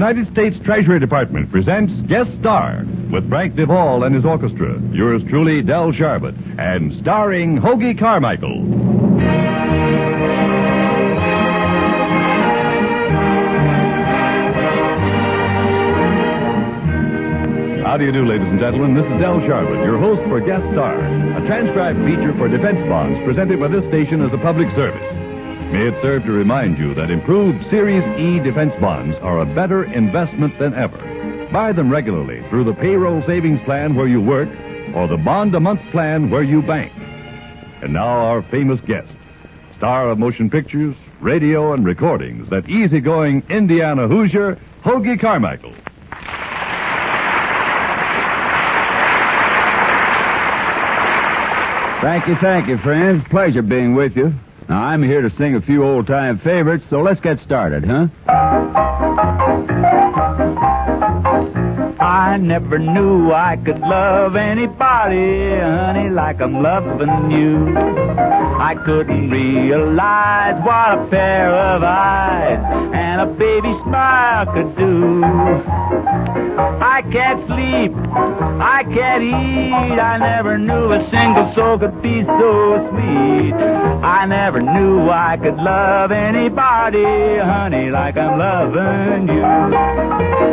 United States Treasury Department presents Guest Star with Frank DeVol and his orchestra. Yours truly, Del Sharbutt, and starring Hoagy Carmichael. How do you do, ladies and gentlemen? This is Del Sharbutt, your host for Guest Star, a transcribed feature for defense bonds presented by this station as a public service. May it serve to remind you that improved Series E defense bonds are a better investment than ever. Buy them regularly through the payroll savings plan where you work or the bond a month plan where you bank. And now our famous guest, star of motion pictures, radio, and recordings, that easygoing Indiana Hoosier, Hoagy Carmichael. Thank you, thank you, friends. Pleasure being with you. Now, I'm here to sing a few old time favorites, so let's get started, huh? I never knew I could love anybody, honey, like I'm loving you. I couldn't realize what a pair of eyes and a baby smile could do. I can't sleep, I can't eat, I never knew a single soul could be so sweet. I never knew I could love anybody, honey, like I'm loving you.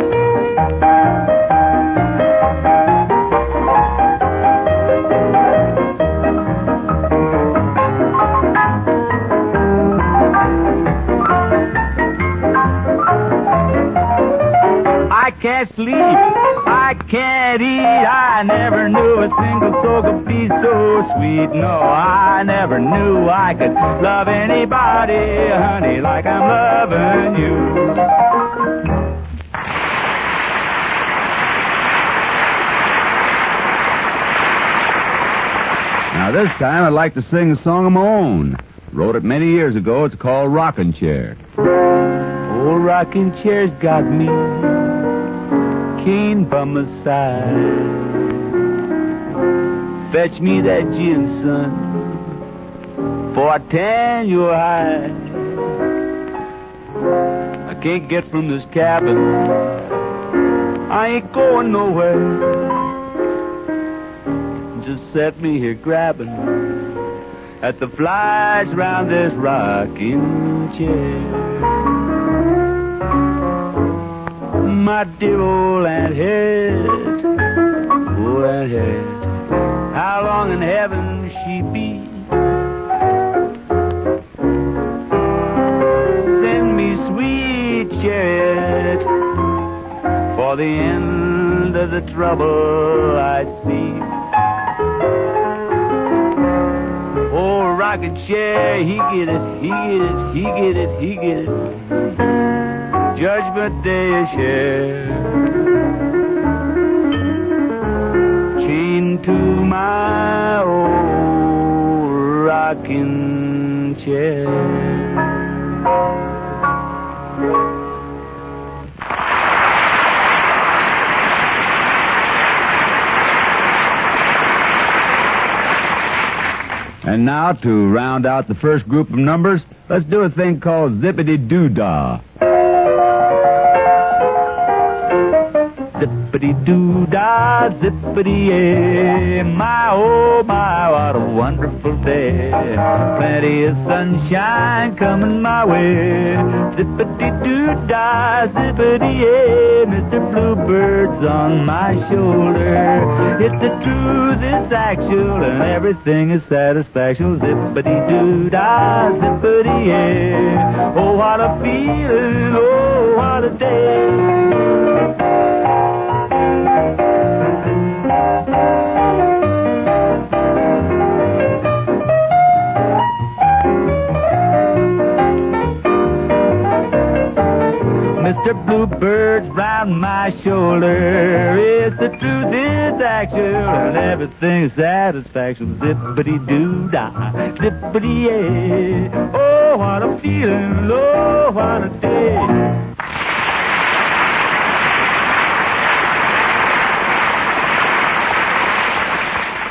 I can't sleep, I can't eat, I never knew a single soul could be so sweet. No, I never knew I could love anybody, honey, like I'm loving you. Now, this time I'd like to sing a song of my own. Wrote it many years ago. It's called Rocking Chair. Old rocking chair's got me cane by my side. Fetch me that gin, son, for I tan your hide. I can't get from this cabin. I ain't going nowhere. Just set me here grabbing at the flies round this rocking chair. My dear old Aunt Het, old Aunt Het, how long in heaven she be? Send me sweet chariot for the end of the trouble I see. Oh, rocket chair, he get it, he get it, he get it, he get it. Judgment Day is here. Chained to my old rocking chair. And now, to round out the first group of numbers, let's do a thing called Zippity Doo Dah. Zippity doo dah, zippity yay. My oh my, what a wonderful day. Plenty of sunshine coming my way. Zippity doo dah, zippity yay. Mr. Bluebird's on my shoulder. It's the truth it's actual and everything is satisfaction. Zippity doo dah, zippity yay. Oh, what a feeling, oh, what a day. Mr. Bluebird's round my shoulder. If the truth is actual and everything's satisfaction. Zippity doo dah, zippity yeah. Oh, what a feeling, oh, what a day.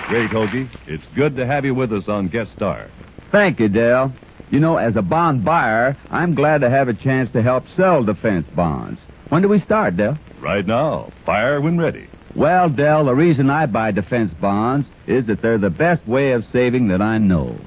Great, Hoagy. It's good to have you with us on Guest Star. Thank you, Dale. You know, as a bond buyer, I'm glad to have a chance to help sell defense bonds. When do we start, Del? Right now. Fire when ready. Well, Del, the reason I buy defense bonds is that they're the best way of saving that I know.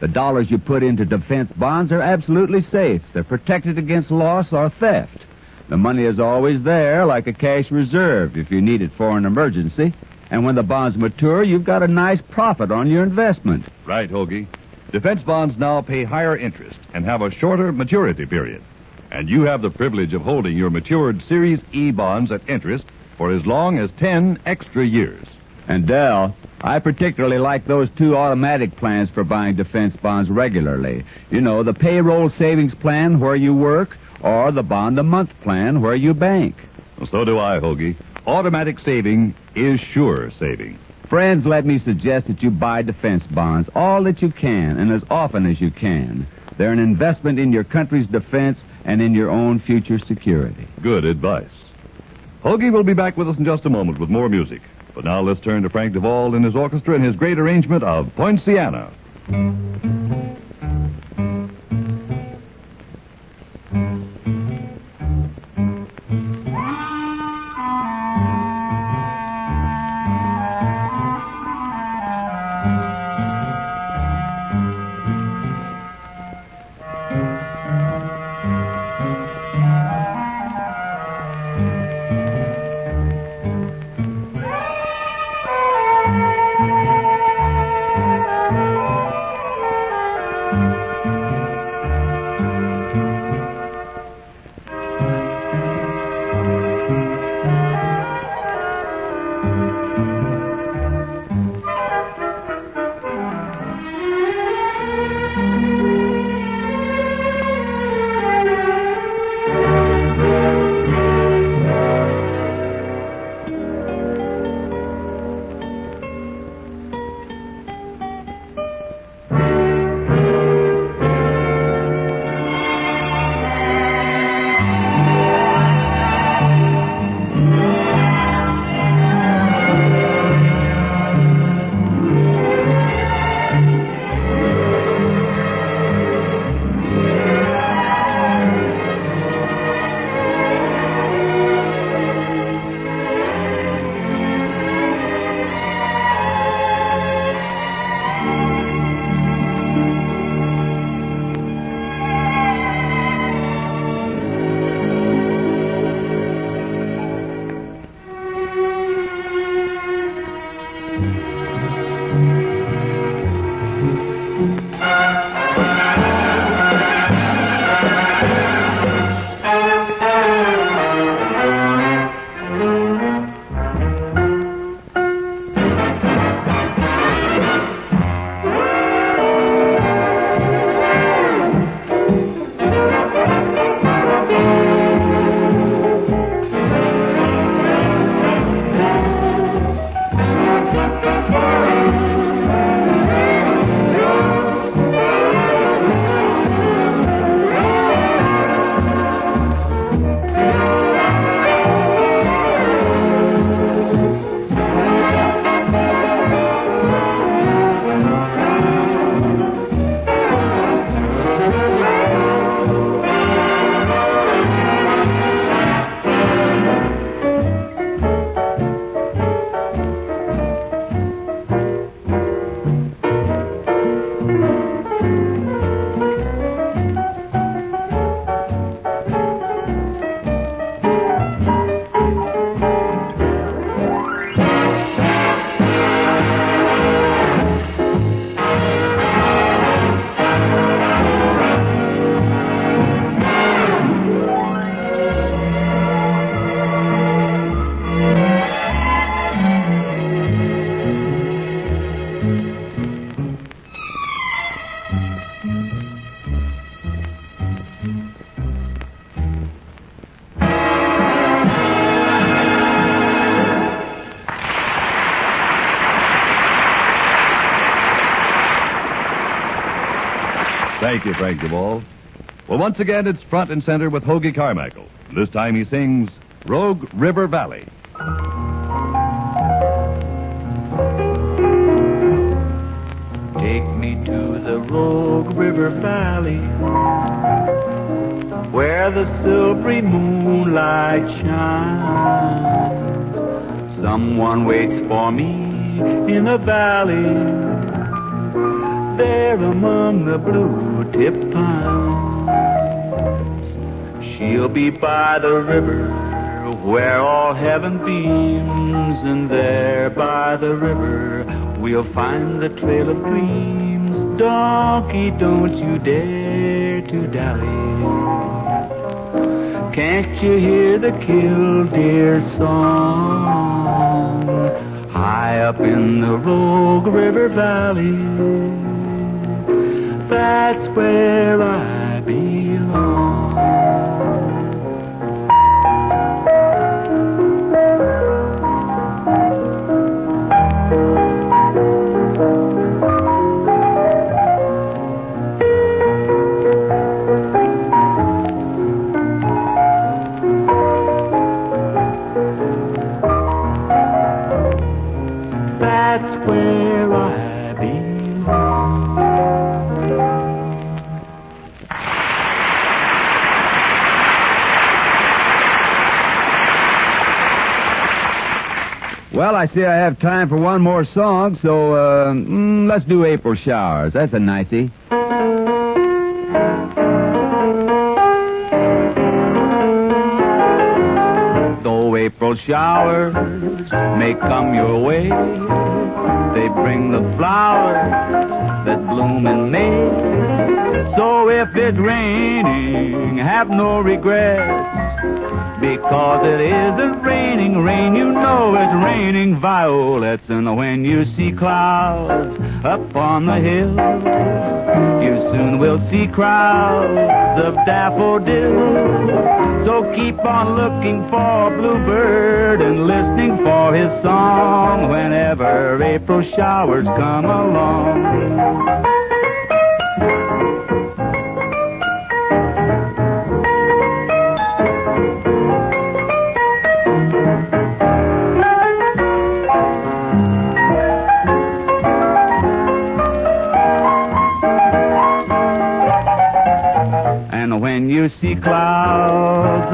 The dollars you put into defense bonds are absolutely safe. They're protected against loss or theft. The money is always there, like a cash reserve, if you need it for an emergency. And when the bonds mature, you've got a nice profit on your investment. Right, Hoagy. Defense bonds now pay higher interest and have a shorter maturity period. And you have the privilege of holding your matured Series E bonds at interest for as long as 10 extra years. And Del, I particularly like those two automatic plans for buying defense bonds regularly. You know, the payroll savings plan where you work, or the bond a month plan where you bank. So do I, Hoagy. Automatic saving is sure saving. Friends, let me suggest that you buy defense bonds all that you can and as often as you can. They're an investment in your country's defense and in your own future security. Good advice. Hoagy will be back with us in just a moment with more music. But now let's turn to Frank DeVol and his orchestra and his great arrangement of Poinciana. You, Frank DeVol. Well, once again, it's front and center with Hoagy Carmichael. This time he sings Rogue River Valley. Take me to the Rogue River Valley. where the silvery moonlight shines. Someone waits for me in the valley, there among the blue tip pines. She'll be by the river where all heaven beams, and there by the river we'll find the trail of dreams. Donkey, don't you dare to dally. Can't you hear the killdeer song high up in the Rogue River Valley? That's where I Well, I see I have time for one more song, so uh, mm, let's do April Showers. That's a nicey. Though April showers may come your way, they bring the flowers that bloom in May. So if it's raining, have no regrets. Because it isn't raining rain, you know it's raining violets. And when you see clouds up on the hills, you soon will see crowds of daffodils. So keep on looking for a bluebird and listening for his song whenever April showers come along.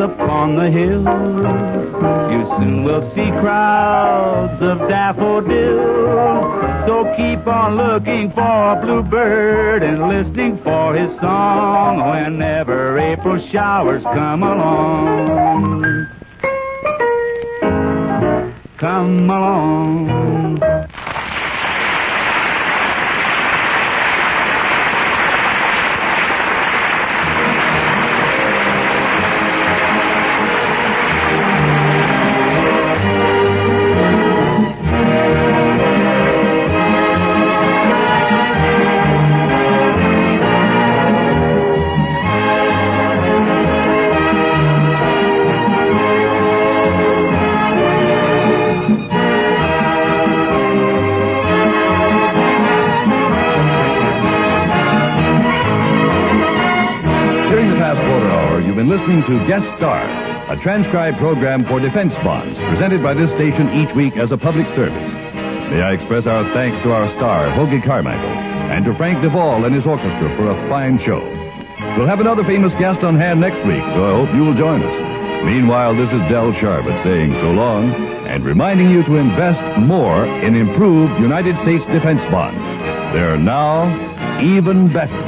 Upon the hills, you soon will see crowds of daffodils. So keep on looking for a bluebird and listening for his song whenever April showers come along. Come along. Been listening to Guest Star, a transcribed program for defense bonds presented by this station each week as a public service. May I express our thanks to our star, Hoagy Carmichael, and to Frank DeVol and his orchestra for a fine show. We'll have another famous guest on hand next week, so I hope you will join us. Meanwhile, this is Del Sharbutt saying so long and reminding you to invest more in improved United States defense bonds. They're now even better.